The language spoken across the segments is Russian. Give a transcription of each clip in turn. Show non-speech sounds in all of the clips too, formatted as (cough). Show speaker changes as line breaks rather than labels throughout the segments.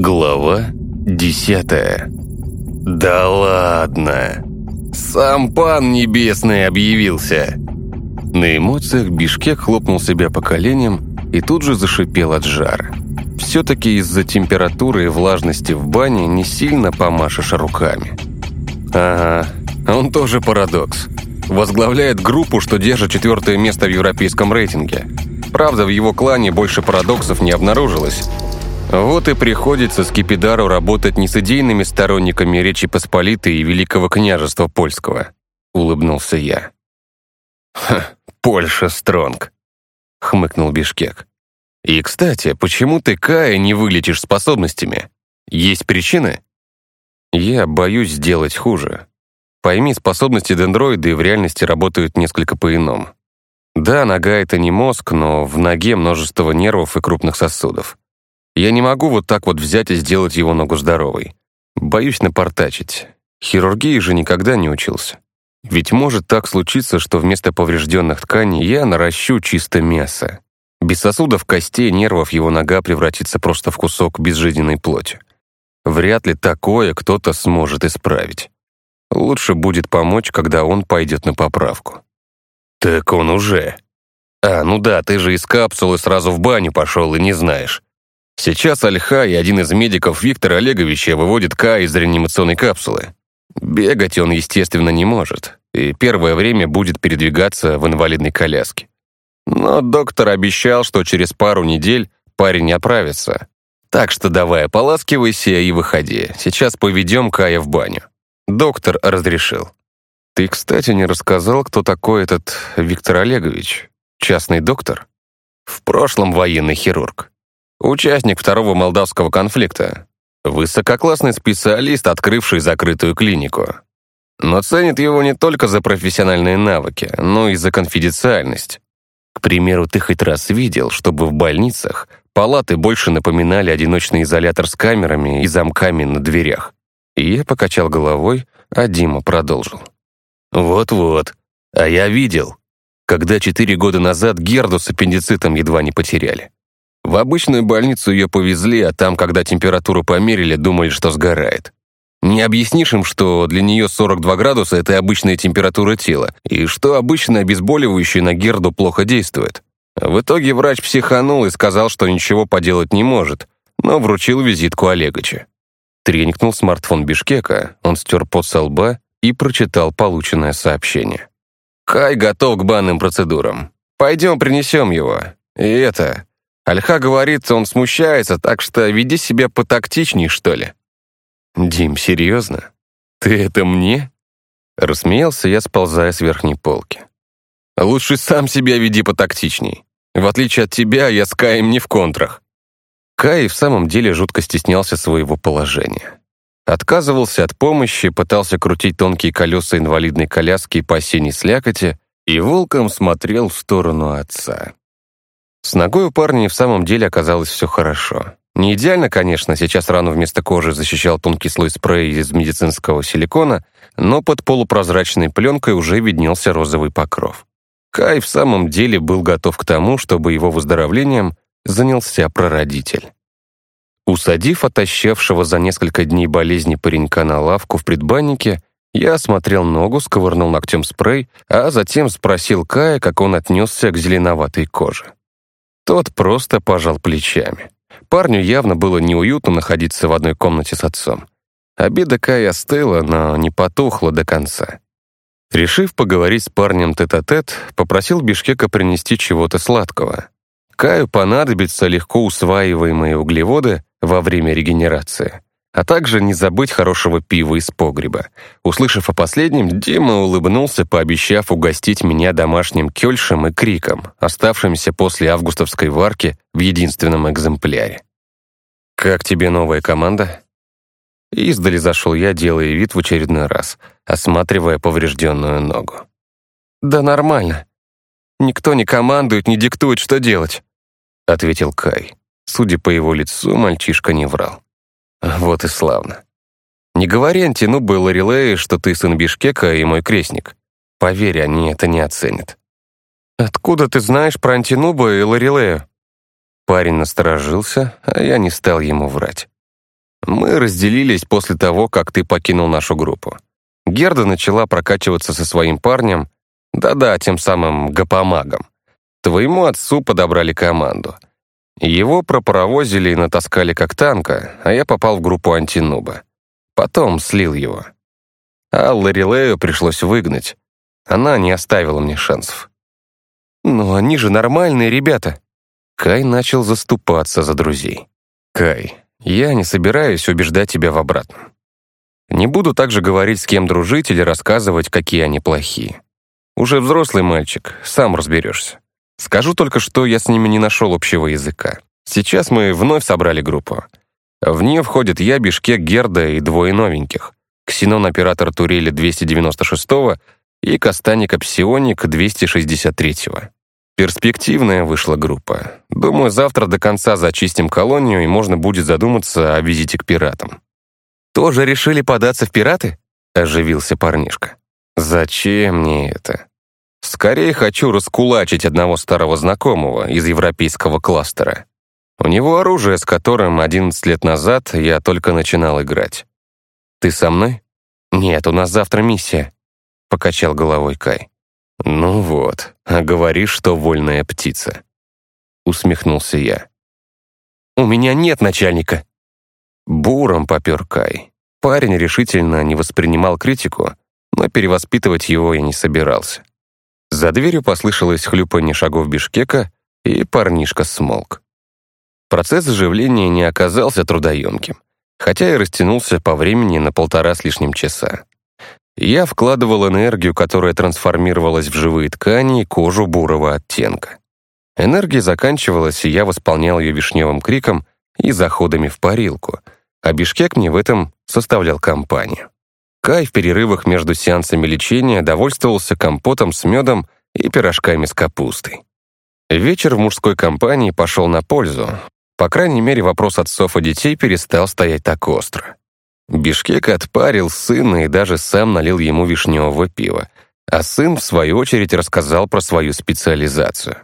Глава десятая. «Да ладно! Сам пан небесный объявился!» На эмоциях Бишкек хлопнул себя по коленям и тут же зашипел от жара. Все-таки из-за температуры и влажности в бане не сильно помашешь руками. Ага, он тоже парадокс. Возглавляет группу, что держит четвертое место в европейском рейтинге. Правда, в его клане больше парадоксов не обнаружилось. Вот и приходится Скипидару работать не с идейными сторонниками Речи Посполитой и Великого княжества Польского. Улыбнулся я. «Ха, Польша Стронг», — хмыкнул Бишкек. «И, кстати, почему ты Кая не вылечишь способностями? Есть причины?» «Я боюсь сделать хуже. Пойми, способности дендроида и в реальности работают несколько по-иному. Да, нога — это не мозг, но в ноге множество нервов и крупных сосудов. Я не могу вот так вот взять и сделать его ногу здоровой. Боюсь напортачить. Хирургии же никогда не учился. Ведь может так случиться, что вместо поврежденных тканей я наращу чисто мясо. Без сосудов, костей, нервов его нога превратится просто в кусок безжизненной плоти. Вряд ли такое кто-то сможет исправить. Лучше будет помочь, когда он пойдет на поправку. Так он уже. А, ну да, ты же из капсулы сразу в баню пошел и не знаешь. Сейчас Альха и один из медиков Виктора Олеговича выводит К из реанимационной капсулы. Бегать он, естественно, не может, и первое время будет передвигаться в инвалидной коляске. Но доктор обещал, что через пару недель парень оправится. Так что давай, ополаскивайся и выходи. Сейчас поведем Кая в баню. Доктор разрешил. Ты, кстати, не рассказал, кто такой этот Виктор Олегович? Частный доктор? В прошлом военный хирург. Участник второго молдавского конфликта. Высококлассный специалист, открывший закрытую клинику. Но ценит его не только за профессиональные навыки, но и за конфиденциальность. К примеру, ты хоть раз видел, чтобы в больницах палаты больше напоминали одиночный изолятор с камерами и замками на дверях. И я покачал головой, а Дима продолжил. «Вот-вот. А я видел, когда четыре года назад Герду с аппендицитом едва не потеряли. В обычную больницу ее повезли, а там, когда температуру померили, думали, что сгорает. Не объяснишь им, что для нее 42 градуса – это обычная температура тела, и что обычно обезболивающее на Герду плохо действует. В итоге врач психанул и сказал, что ничего поделать не может, но вручил визитку Олегыча. Тренькнул смартфон Бишкека, он стер пот со лба и прочитал полученное сообщение. «Кай готов к банным процедурам. Пойдем принесем его. И это... Альха говорит, он смущается, так что веди себя потактичней, что ли». «Дим, серьезно? Ты это мне?» Рассмеялся я, сползая с верхней полки. «Лучше сам себя веди потактичней. В отличие от тебя, я с Каем не в контрах». Кай в самом деле жутко стеснялся своего положения. Отказывался от помощи, пытался крутить тонкие колеса инвалидной коляски по осенней слякоти и волком смотрел в сторону отца. С ногой у парня в самом деле оказалось все хорошо. Не идеально, конечно, сейчас рану вместо кожи защищал тонкий слой спрея из медицинского силикона, но под полупрозрачной пленкой уже виднелся розовый покров. Кай в самом деле был готов к тому, чтобы его выздоровлением занялся прародитель. Усадив отощавшего за несколько дней болезни паренька на лавку в предбаннике, я осмотрел ногу, сковырнул ногтем спрей, а затем спросил Кая, как он отнесся к зеленоватой коже. Тот просто пожал плечами. Парню явно было неуютно находиться в одной комнате с отцом. Обида Кая остыла, но не потухла до конца. Решив поговорить с парнем тет-а-тет, -тет, попросил Бишкека принести чего-то сладкого. Каю понадобятся легко усваиваемые углеводы во время регенерации, а также не забыть хорошего пива из погреба. Услышав о последнем, Дима улыбнулся, пообещав угостить меня домашним кёльшем и криком, оставшимся после августовской варки в единственном экземпляре. «Как тебе новая команда?» Издали зашел я, делая вид в очередной раз, осматривая поврежденную ногу. «Да нормально. Никто не командует, не диктует, что делать ответил Кай. Судя по его лицу, мальчишка не врал. Вот и славно. Не говори Антинубу и Ларилее, что ты сын Бишкека и мой крестник. Поверь, они это не оценят. Откуда ты знаешь про Антинуба и Ларилею? Парень насторожился, а я не стал ему врать. Мы разделились после того, как ты покинул нашу группу. Герда начала прокачиваться со своим парнем, да-да, тем самым гапомагом. Твоему отцу подобрали команду. Его пропаровозили и натаскали как танка, а я попал в группу антинуба. Потом слил его. А Ларилею пришлось выгнать. Она не оставила мне шансов. «Но они же нормальные ребята!» Кай начал заступаться за друзей. «Кай, я не собираюсь убеждать тебя в обратном. Не буду также говорить, с кем дружить или рассказывать, какие они плохие. Уже взрослый мальчик, сам разберешься. Скажу только, что я с ними не нашел общего языка. Сейчас мы вновь собрали группу. В нее входят я, Бишкек, Герда и двое новеньких. Ксенон-оператор Турели 296-го и Кастаник-Псионик 263-го. Перспективная вышла группа. Думаю, завтра до конца зачистим колонию, и можно будет задуматься о визите к пиратам. «Тоже решили податься в пираты?» — оживился парнишка. «Зачем мне это? Скорее хочу раскулачить одного старого знакомого из европейского кластера. У него оружие, с которым 11 лет назад я только начинал играть. Ты со мной? Нет, у нас завтра миссия», — покачал головой Кай. «Ну вот, а говоришь, что вольная птица», — усмехнулся я. «У меня нет начальника». Буром попер Кай. Парень решительно не воспринимал критику, но перевоспитывать его я не собирался. За дверью послышалось хлюпанье шагов Бишкека, и парнишка смолк. Процесс оживления не оказался трудоемким, хотя и растянулся по времени на полтора с лишним часа. Я вкладывал энергию, которая трансформировалась в живые ткани и кожу бурого оттенка. Энергия заканчивалась, и я восполнял ее вишневым криком и заходами в парилку, а Бишкек мне в этом составлял компанию. Кай в перерывах между сеансами лечения довольствовался компотом с медом и пирожками с капустой. Вечер в мужской компании пошел на пользу. По крайней мере, вопрос отцов и детей перестал стоять так остро. Бишкек отпарил сына и даже сам налил ему вишневого пива, а сын, в свою очередь, рассказал про свою специализацию.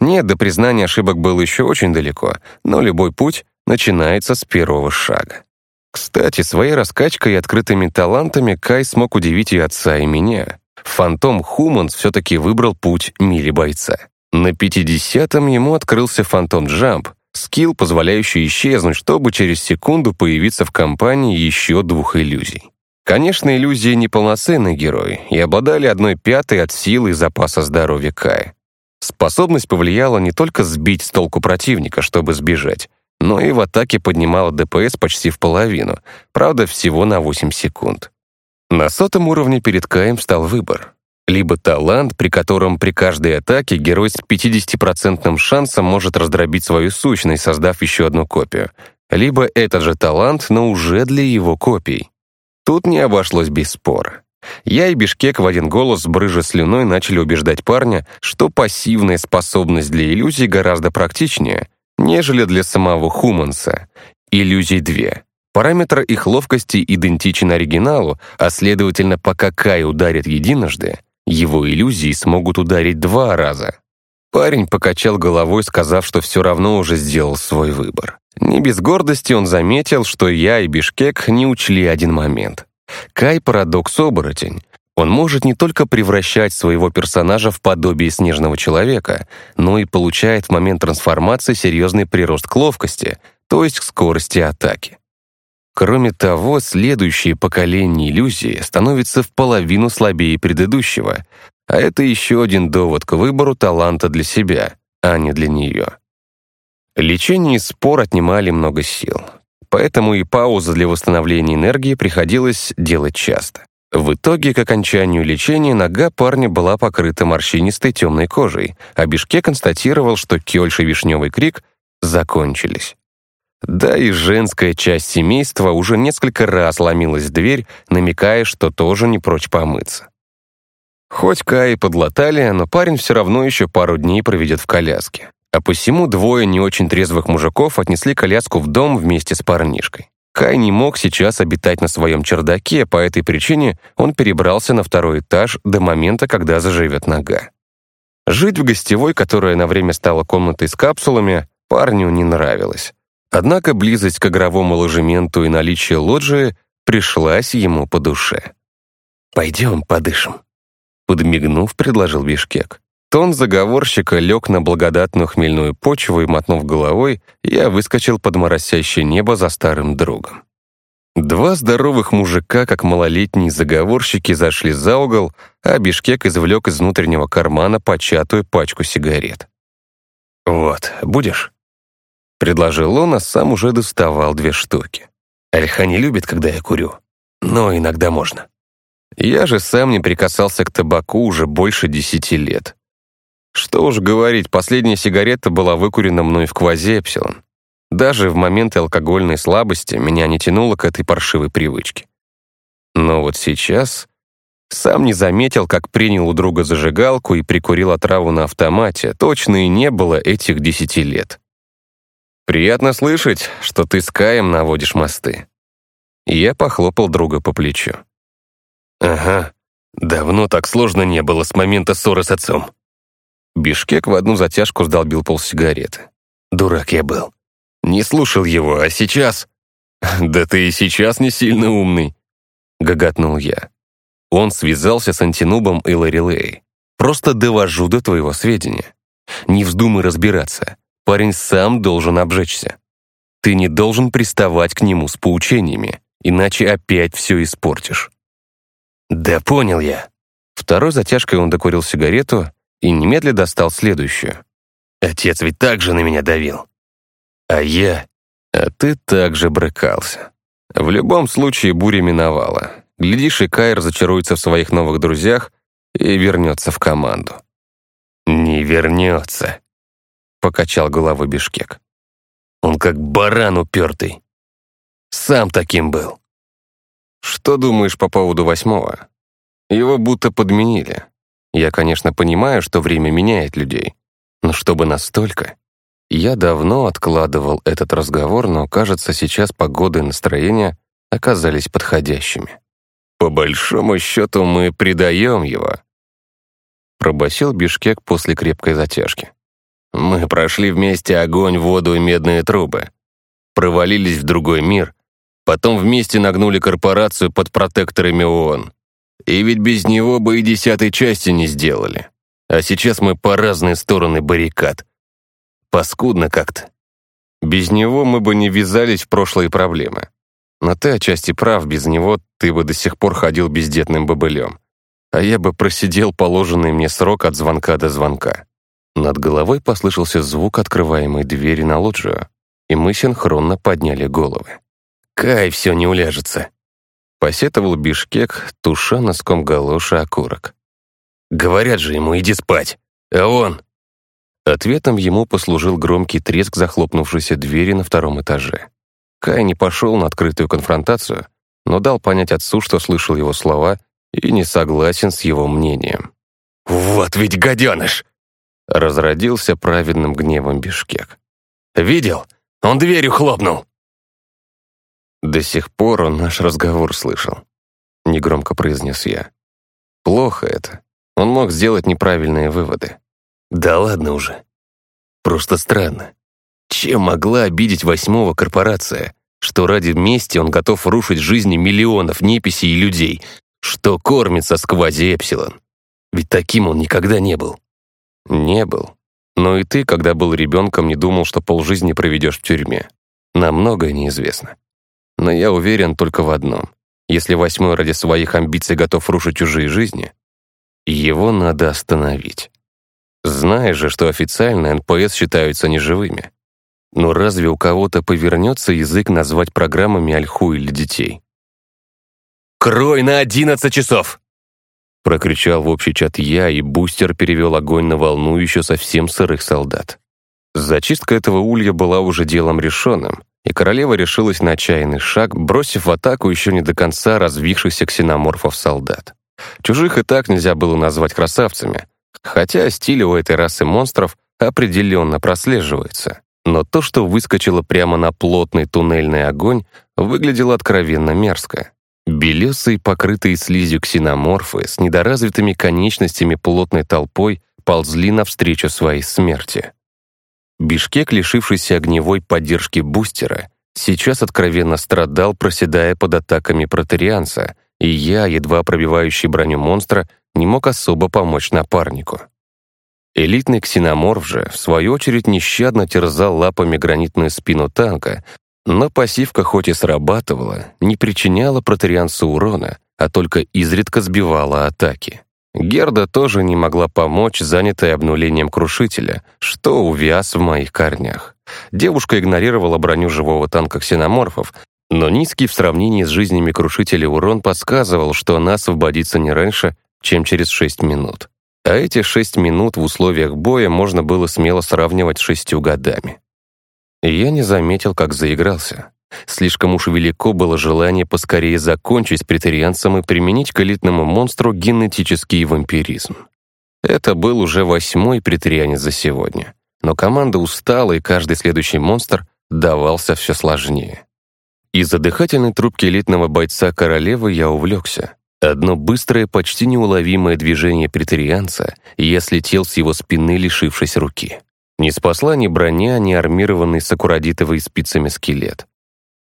Нет, до признания ошибок было еще очень далеко, но любой путь начинается с первого шага. Кстати, своей раскачкой и открытыми талантами Кай смог удивить и отца, и меня. Фантом Хуманс все-таки выбрал путь мили-бойца. На 50-м ему открылся Фантом Джамп, скилл, позволяющий исчезнуть, чтобы через секунду появиться в компании еще двух иллюзий. Конечно, иллюзии не полноценный герой и обладали одной пятой от силы и запаса здоровья Кая. Способность повлияла не только сбить с толку противника, чтобы сбежать, но и в атаке поднимала ДПС почти в половину, правда, всего на 8 секунд. На сотом уровне перед Каем стал выбор. Либо талант, при котором при каждой атаке герой с 50% шансом может раздробить свою сущность, создав еще одну копию. Либо этот же талант, но уже для его копий. Тут не обошлось без спора. Я и Бишкек в один голос с брыжа слюной начали убеждать парня, что пассивная способность для иллюзий гораздо практичнее, нежели для самого Хуманса. Иллюзий две. Параметр их ловкости идентичен оригиналу, а следовательно, пока Кай ударит единожды, его иллюзии смогут ударить два раза. Парень покачал головой, сказав, что все равно уже сделал свой выбор. Не без гордости он заметил, что я и Бишкек не учли один момент. Кай — парадокс-оборотень. Он может не только превращать своего персонажа в подобие снежного человека, но и получает в момент трансформации серьезный прирост к ловкости, то есть к скорости атаки. Кроме того, следующее поколение иллюзии становится в половину слабее предыдущего, а это еще один довод к выбору таланта для себя, а не для нее. Лечение и спор отнимали много сил, поэтому и пауза для восстановления энергии приходилось делать часто. В итоге, к окончанию лечения, нога парня была покрыта морщинистой темной кожей, а Бишке констатировал, что Кёльш и Вишневый крик закончились. Да и женская часть семейства уже несколько раз ломилась в дверь, намекая, что тоже не прочь помыться. Хоть Кай подлатали, но парень все равно еще пару дней проведет в коляске. А посему двое не очень трезвых мужиков отнесли коляску в дом вместе с парнишкой. Кай не мог сейчас обитать на своем чердаке, по этой причине он перебрался на второй этаж до момента, когда заживет нога. Жить в гостевой, которая на время стала комнатой с капсулами, парню не нравилось. Однако близость к игровому ложементу и наличие лоджии пришлась ему по душе. «Пойдем подышим», — подмигнув, предложил Бишкек. Тон заговорщика лег на благодатную хмельную почву, и, мотнув головой, я выскочил под моросящее небо за старым другом. Два здоровых мужика, как малолетние заговорщики, зашли за угол, а Бишкек извлек из внутреннего кармана початую пачку сигарет. «Вот, будешь?» — предложил он, а сам уже доставал две штуки. «Альха не любит, когда я курю, но иногда можно». Я же сам не прикасался к табаку уже больше десяти лет. Что уж говорить, последняя сигарета была выкурена мной в квазе Эпсилон. Даже в моменты алкогольной слабости меня не тянуло к этой паршивой привычке. Но вот сейчас сам не заметил, как принял у друга зажигалку и прикурил отраву на автомате. Точно и не было этих десяти лет. «Приятно слышать, что ты с Каем наводишь мосты». Я похлопал друга по плечу. «Ага, давно так сложно не было с момента ссоры с отцом». Бишкек в одну затяжку сдолбил полсигареты. «Дурак я был. Не слушал его, а сейчас...» (laughs) «Да ты и сейчас не сильно умный», — гоготнул я. Он связался с антинубом и Ларилей. «Просто довожу до твоего сведения. Не вздумай разбираться. Парень сам должен обжечься. Ты не должен приставать к нему с поучениями, иначе опять все испортишь». «Да понял я». Второй затяжкой он докурил сигарету и немедленно достал следующую. «Отец ведь так же на меня давил. А я... А ты также брыкался. В любом случае буря миновала. Глядишь, и Кай разочаруется в своих новых друзьях и вернется в команду». «Не вернется», — покачал головой Бишкек. «Он как баран упертый. Сам таким был». «Что думаешь по поводу восьмого? Его будто подменили. Я, конечно, понимаю, что время меняет людей, но чтобы настолько...» Я давно откладывал этот разговор, но, кажется, сейчас погода и настроение оказались подходящими. «По большому счету мы предаем его», — пробасил Бишкек после крепкой затяжки. «Мы прошли вместе огонь, воду и медные трубы, провалились в другой мир, потом вместе нагнули корпорацию под протекторами ООН. И ведь без него бы и десятой части не сделали. А сейчас мы по разные стороны баррикад. Паскудно как-то. Без него мы бы не ввязались в прошлые проблемы. Но ты отчасти прав, без него ты бы до сих пор ходил бездетным бобылем. А я бы просидел положенный мне срок от звонка до звонка. Над головой послышался звук открываемой двери на лоджию, и мы синхронно подняли головы. «Кай, все не уляжется!» Посетовал Бишкек, туша носком галоши окурок. «Говорят же ему, иди спать! А он...» Ответом ему послужил громкий треск захлопнувшейся двери на втором этаже. Кай не пошел на открытую конфронтацию, но дал понять отцу, что слышал его слова и не согласен с его мнением. «Вот ведь гаденыш!» Разродился праведным гневом Бишкек. «Видел? Он дверью хлопнул!» До сих пор он наш разговор слышал. Негромко произнес я. Плохо это. Он мог сделать неправильные выводы. Да ладно уже. Просто странно. Чем могла обидеть восьмого корпорация, что ради мести он готов рушить жизни миллионов неписей и людей, что кормится с квази-эпсилон? Ведь таким он никогда не был. Не был. Но и ты, когда был ребенком, не думал, что полжизни проведешь в тюрьме. Нам многое неизвестно. Но я уверен только в одном. Если восьмой ради своих амбиций готов рушить чужие жизни, его надо остановить. Знаешь же, что официально НПС считаются неживыми. Но разве у кого-то повернется язык назвать программами ольху или детей? «Крой на одиннадцать часов!» Прокричал в общий чат я, и бустер перевел огонь на волну еще совсем сырых солдат. Зачистка этого улья была уже делом решенным, и королева решилась на отчаянный шаг, бросив в атаку еще не до конца развившихся ксеноморфов солдат. Чужих и так нельзя было назвать красавцами, Хотя стиль у этой расы монстров определенно прослеживается. Но то, что выскочило прямо на плотный туннельный огонь, выглядело откровенно мерзко. Белесые, покрытые слизью ксеноморфы с недоразвитыми конечностями плотной толпой ползли навстречу своей смерти. Бишкек, лишившийся огневой поддержки бустера, сейчас откровенно страдал, проседая под атаками протарианца, и я, едва пробивающий броню монстра, не мог особо помочь напарнику. Элитный ксеноморф же, в свою очередь, нещадно терзал лапами гранитную спину танка, но пассивка хоть и срабатывала, не причиняла протарианцу урона, а только изредка сбивала атаки. Герда тоже не могла помочь, занятая обнулением крушителя, что увяз в моих корнях. Девушка игнорировала броню живого танка ксеноморфов, но низкий в сравнении с жизнями крушителя урон подсказывал, что она освободится не раньше, чем через 6 минут. А эти 6 минут в условиях боя можно было смело сравнивать с шестью годами. Я не заметил, как заигрался. Слишком уж велико было желание поскорее закончить с претерианцем и применить к элитному монстру генетический вампиризм. Это был уже восьмой претерианец за сегодня. Но команда устала, и каждый следующий монстр давался все сложнее. Из-за дыхательной трубки элитного бойца королевы я увлекся. Одно быстрое, почти неуловимое движение претерианца, и я слетел с его спины, лишившись руки. Не спасла ни броня, ни армированный сакурадитовый спицами скелет.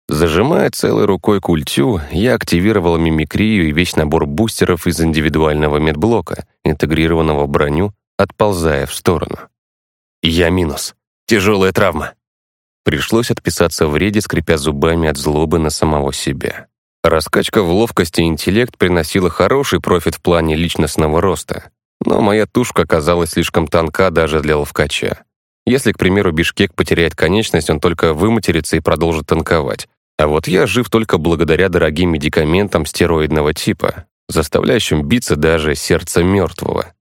Зажимая целой рукой культю, я активировал мимикрию и весь набор бустеров из индивидуального медблока, интегрированного в броню, отползая в сторону. Я минус. Тяжелая травма. Пришлось отписаться в реде, скрипя зубами от злобы на самого себя. Раскачка в ловкости и интеллект приносила хороший профит в плане личностного роста, но моя тушка оказалась слишком тонка даже для ловкача. Если, к примеру, Бишкек потеряет конечность, он только выматерится и продолжит танковать, а вот я жив только благодаря дорогим медикаментам стероидного типа, заставляющим биться даже сердце мертвого.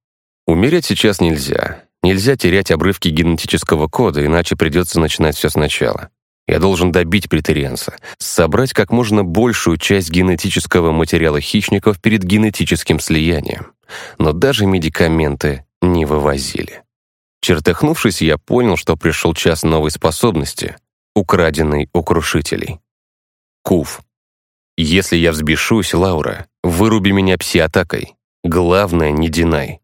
Умереть сейчас нельзя. Нельзя терять обрывки генетического кода, иначе придется начинать все сначала. Я должен добить претерианца, собрать как можно большую часть генетического материала хищников перед генетическим слиянием. Но даже медикаменты не вывозили. Чертыхнувшись, я понял, что пришел час новой способности, украденной у крушителей. Кув. Если я взбешусь, Лаура, выруби меня пси-атакой. Главное, не динай.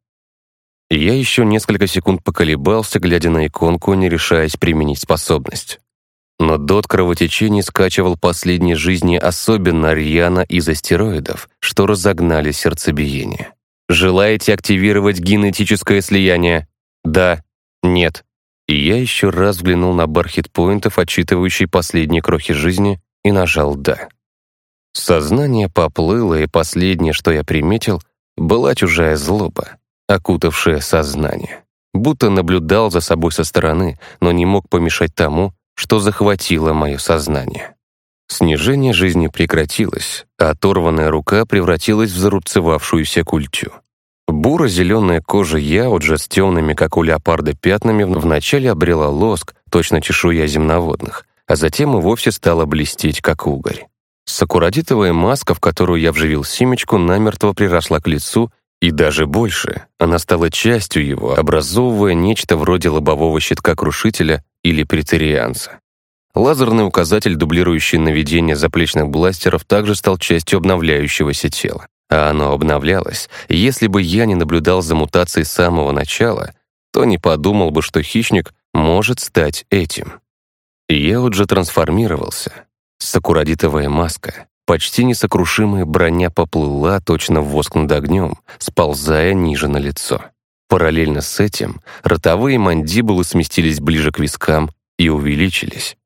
Я еще несколько секунд поколебался, глядя на иконку, не решаясь применить способность. Но дот кровотечений скачивал последние жизни особенно рьяно из астероидов, что разогнали сердцебиение. «Желаете активировать генетическое слияние?» «Да», «Нет». И я еще раз взглянул на бар хитпоинтов, отчитывающий последние крохи жизни, и нажал «да». Сознание поплыло, и последнее, что я приметил, была чужая злоба, окутавшая сознание. Будто наблюдал за собой со стороны, но не мог помешать тому, что захватило мое сознание. Снижение жизни прекратилось, а оторванная рука превратилась в зарубцевавшуюся культю. Буро-зеленая кожа Яуджа с темными, как у леопарда, пятнами вначале обрела лоск, точно чешуя земноводных, а затем и вовсе стала блестеть, как угорь. Сакурадитовая маска, в которую я вживил семечку, намертво приросла к лицу, и даже больше. Она стала частью его, образовывая нечто вроде лобового щитка крушителя или претерианца. Лазерный указатель, дублирующий наведение заплечных бластеров, также стал частью обновляющегося тела. А оно обновлялось. Если бы я не наблюдал за мутацией с самого начала, то не подумал бы, что хищник может стать этим. Уже трансформировался. Сакурадитовая маска, почти несокрушимая броня поплыла точно в воск над огнем, сползая ниже на лицо. Параллельно с этим ротовые мандибулы сместились ближе к вискам и увеличились.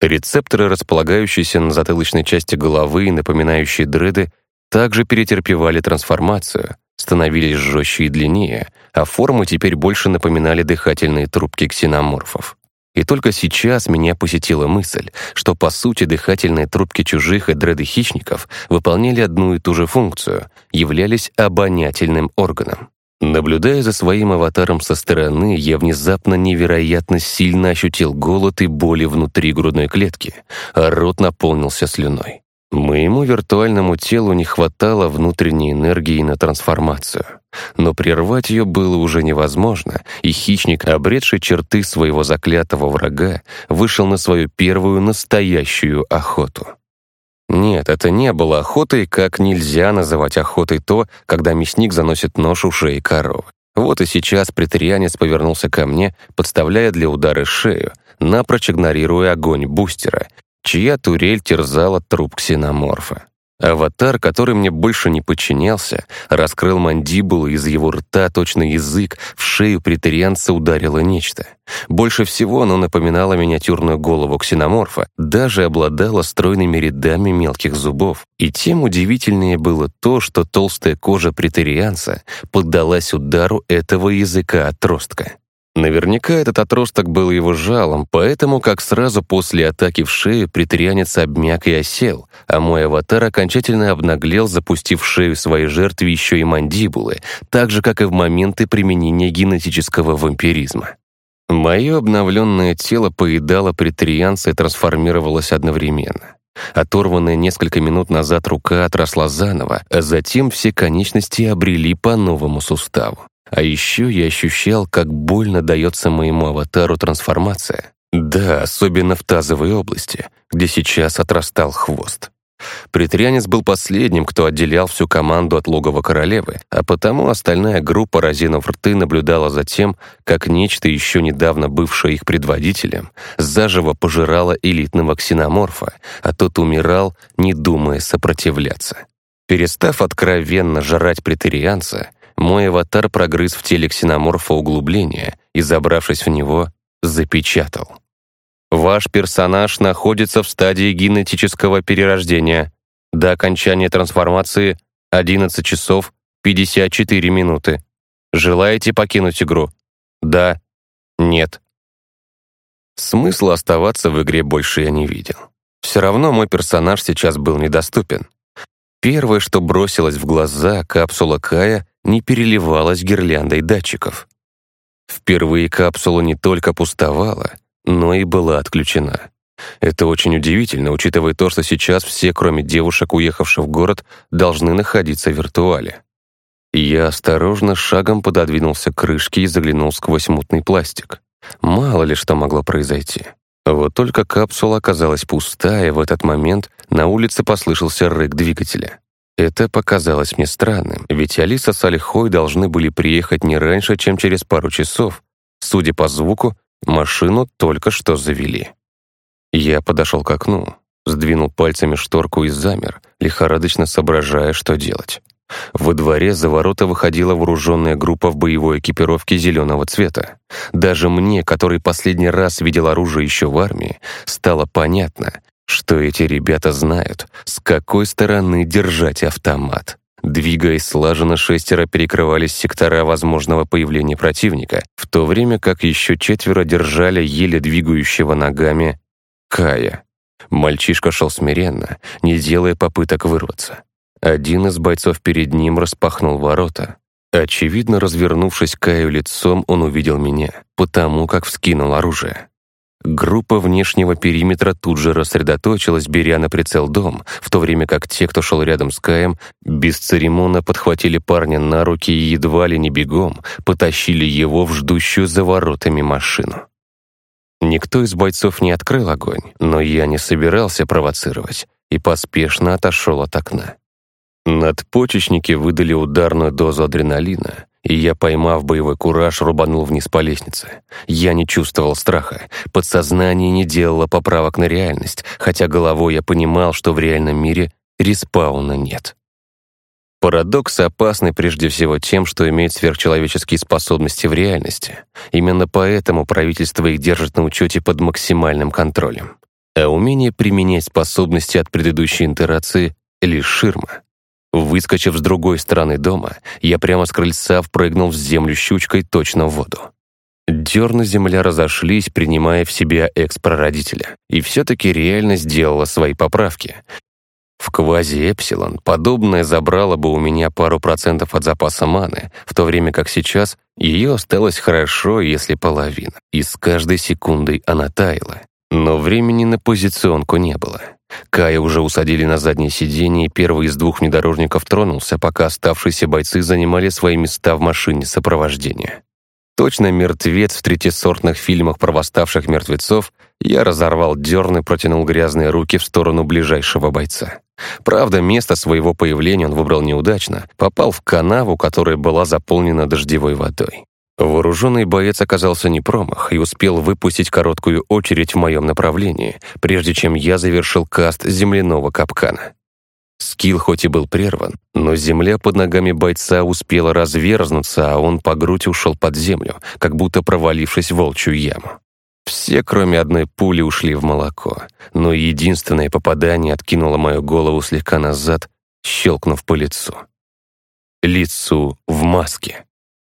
Рецепторы, располагающиеся на затылочной части головы и напоминающие дреды, также перетерпевали трансформацию, становились жестче и длиннее, а формы теперь больше напоминали дыхательные трубки ксеноморфов. И только сейчас меня посетила мысль, что по сути дыхательные трубки чужих и дреды хищников выполняли одну и ту же функцию, являлись обонятельным органом. Наблюдая за своим аватаром со стороны, я внезапно невероятно сильно ощутил голод и боли внутри грудной клетки, а рот наполнился слюной. Моему виртуальному телу не хватало внутренней энергии на трансформацию. Но прервать ее было уже невозможно, и хищник, обретший черты своего заклятого врага, вышел на свою первую настоящую охоту. Нет, это не было охотой, как нельзя называть охотой то, когда мясник заносит нож у шеи коровы. Вот и сейчас претарианец повернулся ко мне, подставляя для удара шею, напрочь игнорируя огонь бустера, чья турель терзала труп ксеноморфа. Аватар, который мне больше не подчинялся, раскрыл мандибулы, из его рта точно язык, в шею претарианца ударило нечто. Больше всего оно напоминало миниатюрную голову ксеноморфа, даже обладало стройными рядами мелких зубов. И тем удивительнее было то, что толстая кожа претарианца поддалась удару этого языка отростка. Наверняка этот отросток был его жалом, поэтому как сразу после атаки в шею притрианец обмяк и осел, а мой аватар окончательно обнаглел, запустив в шею своей жертве еще и мандибулы, так же, как и в моменты применения генетического вампиризма. Мое обновленное тело поедало притрианца и трансформировалось одновременно. Оторванная несколько минут назад рука отросла заново, а затем все конечности обрели по новому суставу. А еще я ощущал, как больно дается моему аватару трансформация. Да, особенно в тазовой области, где сейчас отрастал хвост. Притрянец был последним, кто отделял всю команду от логова королевы, а потому остальная группа, разинув рты, наблюдала за тем, как нечто, еще недавно бывшее их предводителем, заживо пожирало элитного ксеноморфа, а тот умирал, не думая сопротивляться. Перестав откровенно жрать претерианца, мой аватар прогрыз в теле ксеноморфа углубление и, забравшись в него, запечатал. Ваш персонаж находится в стадии генетического перерождения. До окончания трансформации 11 часов 54 минуты. Желаете покинуть игру? Да. Нет. Смысла оставаться в игре больше я не видел. Все равно мой персонаж сейчас был недоступен. Первое, что бросилось в глаза, капсула Кая не переливалась гирляндой датчиков. Впервые капсула не только пустовала, но и была отключена. Это очень удивительно, учитывая то, что сейчас все, кроме девушек, уехавших в город, должны находиться в виртуале. Я осторожно шагом пододвинулся к крышке и заглянул сквозь мутный пластик. Мало ли что могло произойти. Вот только капсула оказалась пустая, в этот момент на улице послышался рык двигателя. Это показалось мне странным, ведь Алиса с Альхой должны были приехать не раньше, чем через пару часов. Судя по звуку, машину только что завели. Я подошел к окну, сдвинул пальцами шторку и замер, лихорадочно соображая, что делать. Во дворе за ворота выходила вооруженная группа в боевой экипировке зеленого цвета. Даже мне, который последний раз видел оружие еще в армии, стало понятно, что эти ребята знают, с какой стороны держать автомат. Двигаясь слаженно, шестеро перекрывались сектора возможного появления противника, в то время как еще четверо держали еле двигающего ногами Кая. Мальчишка шел смиренно, не делая попыток вырваться. Один из бойцов перед ним распахнул ворота. Очевидно, развернувшись Каю лицом, он увидел меня, потому как вскинул оружие. Группа внешнего периметра тут же рассредоточилась, беря на прицел дом, в то время как те, кто шел рядом с Каем, бесцеремонно подхватили парня на руки и едва ли не бегом потащили его в ждущую за воротами машину. Никто из бойцов не открыл огонь, но я не собирался провоцировать и поспешно отошел от окна. Надпочечники выдали ударную дозу адреналина, и я, поймав боевой кураж, рубанул вниз по лестнице. Я не чувствовал страха. Подсознание не делало поправок на реальность, хотя головой я понимал, что в реальном мире респауна нет. Парадокс опасный прежде всего тем, что имеет сверхчеловеческие способности в реальности. Именно поэтому правительство их держит на учете под максимальным контролем. А умение применять способности от предыдущей интерации — лишь ширма. Выскочив с другой стороны дома, я прямо с крыльца впрыгнул в землю щучкой точно в воду. Дерны земля разошлись, принимая в себя экс-прародителя, и все-таки реально сделала свои поправки. В квази-эпсилон подобное забрало бы у меня пару процентов от запаса маны, в то время как сейчас ее осталось хорошо, если половина, и с каждой секундой она таяла. Но времени на позиционку не было. Кая уже усадили на заднее сиденье, и первый из двух внедорожников тронулся, пока оставшиеся бойцы занимали свои места в машине сопровождения. Точно мертвец в третьесортных фильмах про восставших мертвецов, я разорвал дерн и протянул грязные руки в сторону ближайшего бойца. Правда, место своего появления он выбрал неудачно, попал в канаву, которая была заполнена дождевой водой. Вооруженный боец оказался не промах и успел выпустить короткую очередь в моем направлении, прежде чем я завершил каст земляного капкана. Скилл хоть и был прерван, но земля под ногами бойца успела разверзнуться, а он по грудь ушел под землю, как будто провалившись в волчью яму. Все, кроме одной пули, ушли в молоко, но единственное попадание откинуло мою голову слегка назад, щелкнув по лицу. Лицу в маске.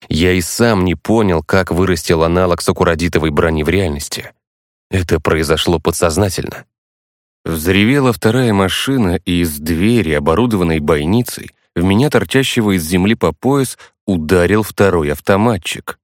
Я и сам не понял, как вырастил аналог сакурадитовой брони в реальности. Это произошло подсознательно. Взревела вторая машина, и из двери, оборудованной бойницей, в меня, торчащего из земли по пояс, ударил второй автоматчик.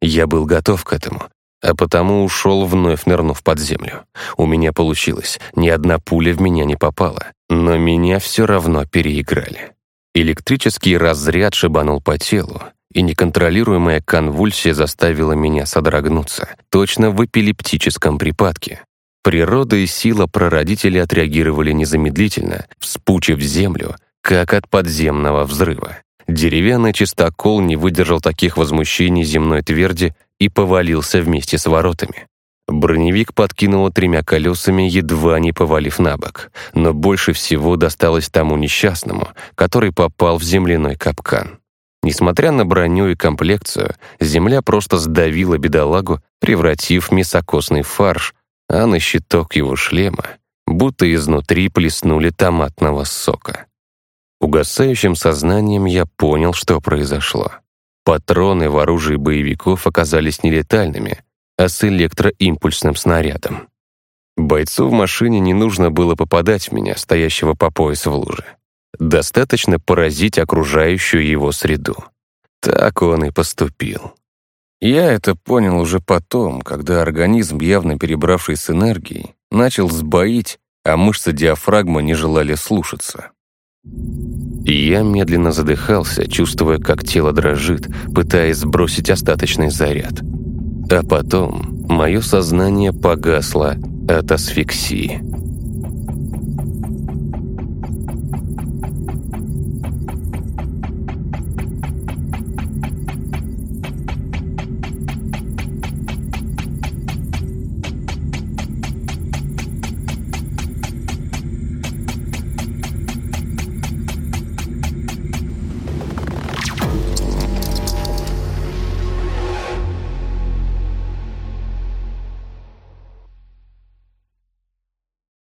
Я был готов к этому, а потому ушел, вновь нырнув под землю. У меня получилось, ни одна пуля в меня не попала, но меня все равно переиграли. Электрический разряд шибанул по телу, и неконтролируемая конвульсия заставила меня содрогнуться, точно в эпилептическом припадке. Природа и сила прародителей отреагировали незамедлительно, вспучив землю, как от подземного взрыва. Деревянный чистокол не выдержал таких возмущений земной тверди и повалился вместе с воротами. Броневик подкинуло тремя колесами, едва не повалив на бок, но больше всего досталось тому несчастному, который попал в земляной капкан. Несмотря на броню и комплекцию, земля просто сдавила бедолагу, превратив в мясокосный фарш, а на щиток его шлема будто изнутри плеснули томатного сока. Угасающим сознанием я понял, что произошло. Патроны в оружии боевиков оказались нелетальными, а с электроимпульсным снарядом. Бойцу в машине не нужно было попадать в меня, стоящего по пояс в луже. Достаточно поразить окружающую его среду. Так он и поступил. Я это понял уже потом, когда организм, явно перебравший с энергией, начал сбоить, а мышцы диафрагмы не желали слушаться. Я медленно задыхался, чувствуя, как тело дрожит, пытаясь сбросить остаточный заряд. А потом мое сознание погасло от асфиксии.